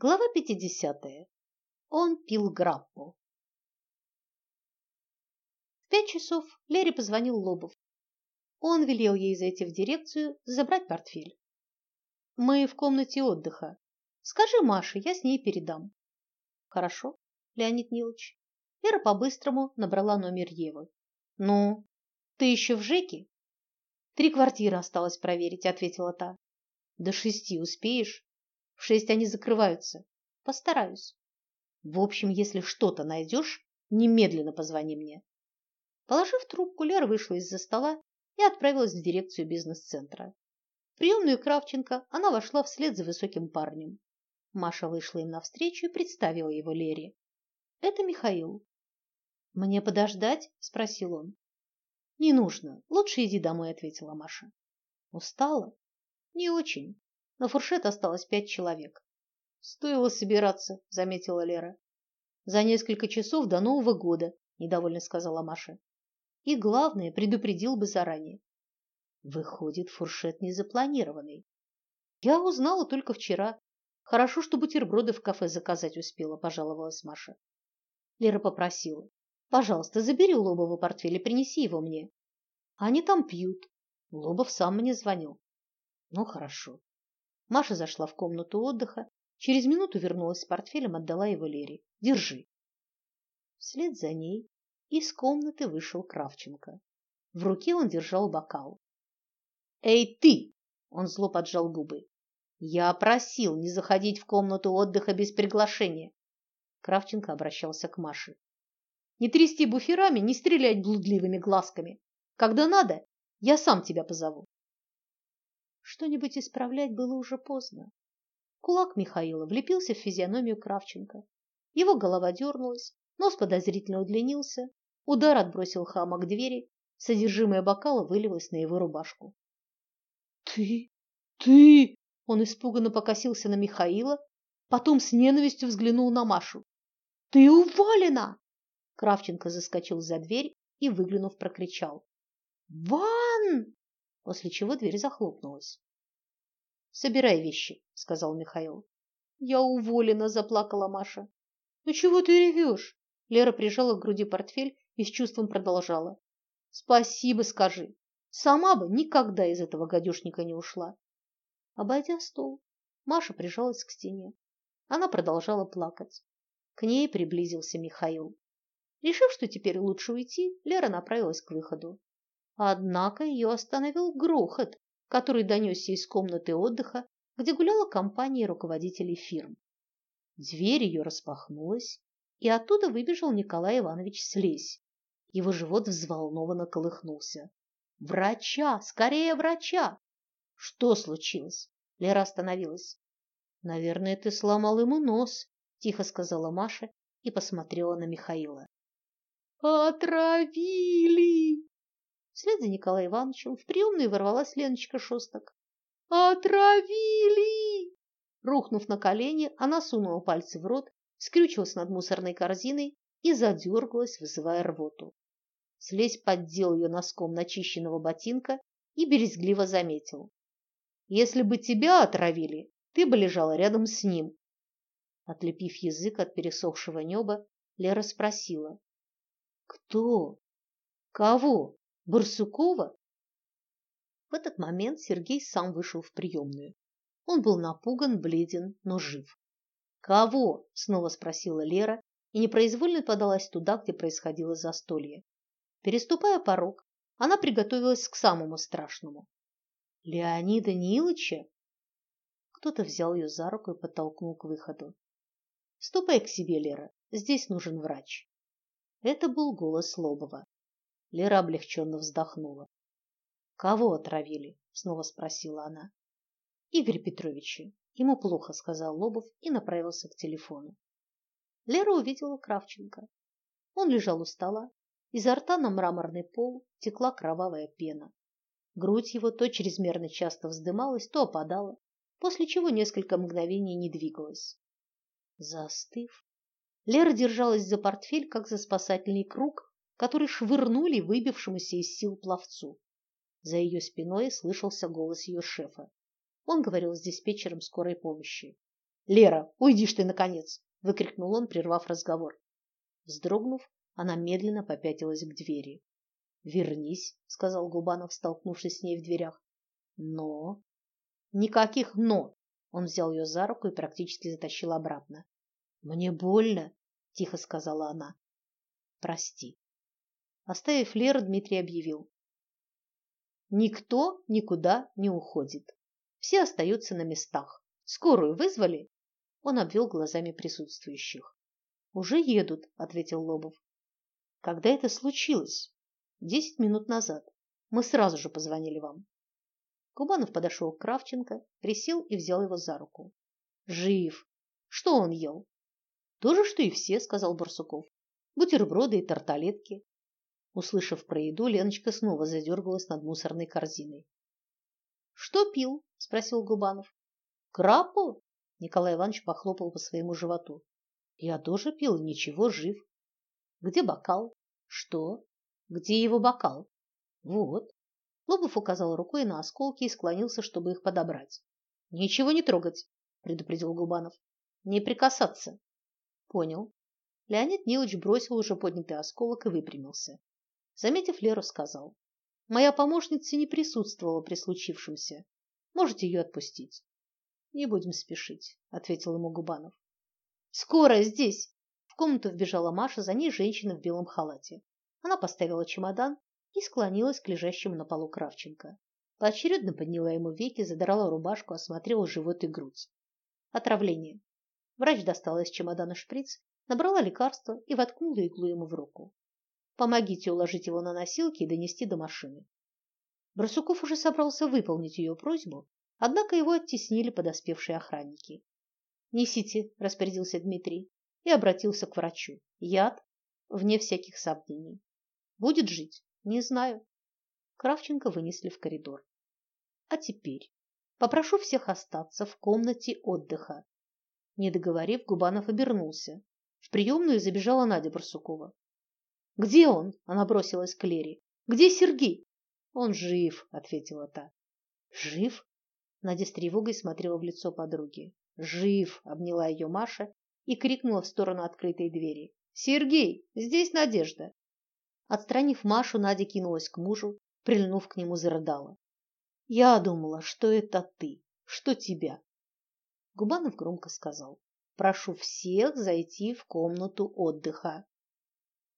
Глава 50. Он пил граппу. В пять часов Лере позвонил Лобов. Он велел ей зайти в дирекцию, забрать портфель. Мы в комнате отдыха. Скажи Маше, я с ней передам. Хорошо, Леонид Нилович. Лера по-быстрому набрала номер Евы. Ну, ты еще в ЖЭКе? Три квартиры осталось проверить, ответила та. До шести успеешь? В шесть они закрываются. Постараюсь. В общем, если что-то найдешь, немедленно позвони мне. Положив трубку, Лера вышла из-за стола и отправилась в дирекцию бизнес-центра. В приемную Кравченко она вошла вслед за высоким парнем. Маша вышла им навстречу и представила его Лере. Это Михаил. Мне подождать? спросил он. Не нужно. Лучше иди домой, ответила Маша. Устала? Не очень. На фуршет осталось пять человек. Стоило собираться, заметила Лера. За несколько часов до Нового года, недовольно сказала Маша. И главное, предупредил бы заранее. Выходит, фуршет не запланированный. Я узнала только вчера. Хорошо, что бутерброды в кафе заказать успела, пожаловалась Маша. Лера попросила: "Пожалуйста, забери у Лобова портфель и принеси его мне". Они там пьют. Лобов сам мне звонил. Ну хорошо. Маша зашла в комнату отдыха, через минуту вернулась с портфелем, отдала его Лере. Держи. Вслед за ней из комнаты вышел Кравченко. В руке он держал бокал. Эй ты! Он зло поджал губы. Я просил не заходить в комнату отдыха без приглашения. Кравченко обращался к Маше. Не трясти буферами, не стрелять блудливыми глазками. Когда надо, я сам тебя позову. Что-нибудь исправлять было уже поздно. Кулак Михаила влепился в физиономию Кравченко. Его голова дернулась, нос подозрительно удлинился, удар отбросил хама к двери, содержимое бокала вылилось на его рубашку. Ты, ты! Он испуганно покосился на Михаила, потом с ненавистью взглянул на Машу. Ты уволена! Кравченко заскочил за дверь и, выглянув, прокричал: "Ван!" После чего дверь захлопнулась. Собирай вещи, сказал Михаил. Я уволена, заплакала Маша. Ну чего ты ревешь? Лера прижала к груди портфель и с чувством продолжала. Спасибо, скажи. Сама бы никогда из этого гадюшника не ушла. Обойдя стол, Маша прижалась к стене. Она продолжала плакать. К ней приблизился Михаил. Решив, что теперь лучше уйти, Лера направилась к выходу. Однако ее остановил грохот, который донесся из комнаты отдыха, где гуляла компания руководителей фирм. Дверь ее распахнулась, и оттуда выбежал Николай Иванович Слезь. Его живот взволнованно колыхнулся. Врача, скорее врача! Что случилось? Лера остановилась. Наверное, ты сломал ему нос, тихо сказала Маша и посмотрела на Михаила. Отравили! Вслед за Николаем Ивановичем в приемную ворвалась Леночка Шостак. «Отравили!» Рухнув на колени, она сунула пальцы в рот, скрючилась над мусорной корзиной и задергалась, вызывая рвоту. Слезь поддел ее носком начищенного ботинка и березгливо заметил. «Если бы тебя отравили, ты бы лежала рядом с ним». Отлепив язык от пересохшего неба, Лера спросила. «Кто? Кого?» Барсукова? В этот момент Сергей сам вышел в приемную. Он был напуган, бледен, но жив. Кого? снова спросила Лера и непроизвольно подалась туда, где происходило застолье. Переступая порог, она приготовилась к самому страшному. Леонида Нилыча? Кто-то взял ее за руку и подтолкнул к выходу. Ступай к себе, Лера. Здесь нужен врач. Это был голос Лобова. Лера облегченно вздохнула. Кого отравили? снова спросила она. Игорь Петровича. Ему плохо, сказал Лобов и направился к телефону. Лера увидела Кравченко. Он лежал у стола, изо рта на мраморный пол текла кровавая пена. Грудь его то чрезмерно часто вздымалась, то опадала, после чего несколько мгновений не двигалась. Застыв, Лера держалась за портфель, как за спасательный круг, который швырнули выбившемуся из сил пловцу. За ее спиной слышался голос ее шефа. Он говорил с диспетчером скорой помощи. Лера, уйдишь ты наконец, выкрикнул он, прервав разговор. Вздрогнув, она медленно попятилась к двери. Вернись, сказал Губанов, столкнувшись с ней в дверях. Но никаких но. Он взял ее за руку и практически затащил обратно. Мне больно, тихо сказала она. Прости. Оставив Леру, Дмитрий объявил: Никто никуда не уходит. Все остаются на местах. Скорую вызвали? Он обвел глазами присутствующих. Уже едут, ответил Лобов. Когда это случилось? Десять минут назад. Мы сразу же позвонили вам. Кубанов подошел к Кравченко, присел и взял его за руку. Жив. Что он ел? То же, что и все, сказал Барсуков. Бутерброды и тарталетки. Услышав про еду, Леночка снова задергалась над мусорной корзиной. Что пил? спросил Губанов. Крапу? Николай Иванович похлопал по своему животу. Я тоже пил, ничего, жив. Где бокал? Что? Где его бокал? Вот. Лобов указал рукой на осколки и склонился, чтобы их подобрать. Ничего не трогать, предупредил Губанов. Не прикасаться. Понял. Леонид Нилович бросил уже поднятый осколок и выпрямился. Заметив Леру, сказал: "Моя помощница не присутствовала при случившемся. Можете ее отпустить". Не будем спешить, ответил ему Губанов. Скоро здесь. В комнату вбежала Маша, за ней женщина в белом халате. Она поставила чемодан и склонилась к лежащему на полу Кравченко. Поочередно подняла ему веки, задрала рубашку, осмотрела живот и грудь. Отравление. Врач достала из чемодана шприц, набрала лекарство и воткнула иглу ему в руку. Помогите уложить его на носилки и донести до машины. Барсуков уже собрался выполнить ее просьбу, Однако его оттеснили подоспевшие охранники. "Несите", распорядился Дмитрий и обратился к врачу. "Яд вне всяких сомнений. Будет жить? Не знаю". Кравченко вынесли в коридор. А теперь попрошу всех остаться в комнате отдыха. Не договорив, Губанов обернулся. В приемную забежала Надя Барсукова. Где он? Она бросилась к Лере. Где Сергей? Он жив, ответила та. Жив? Надя с тревогой смотрела в лицо подруги. Жив, обняла ее Маша и крикнула в сторону открытой двери. Сергей, здесь Надежда. Отстранив Машу, Надя кинулась к мужу, прильнув к нему, зарыдала. Я думала, что это ты, что тебя. Губанов громко сказал: "Прошу всех зайти в комнату отдыха".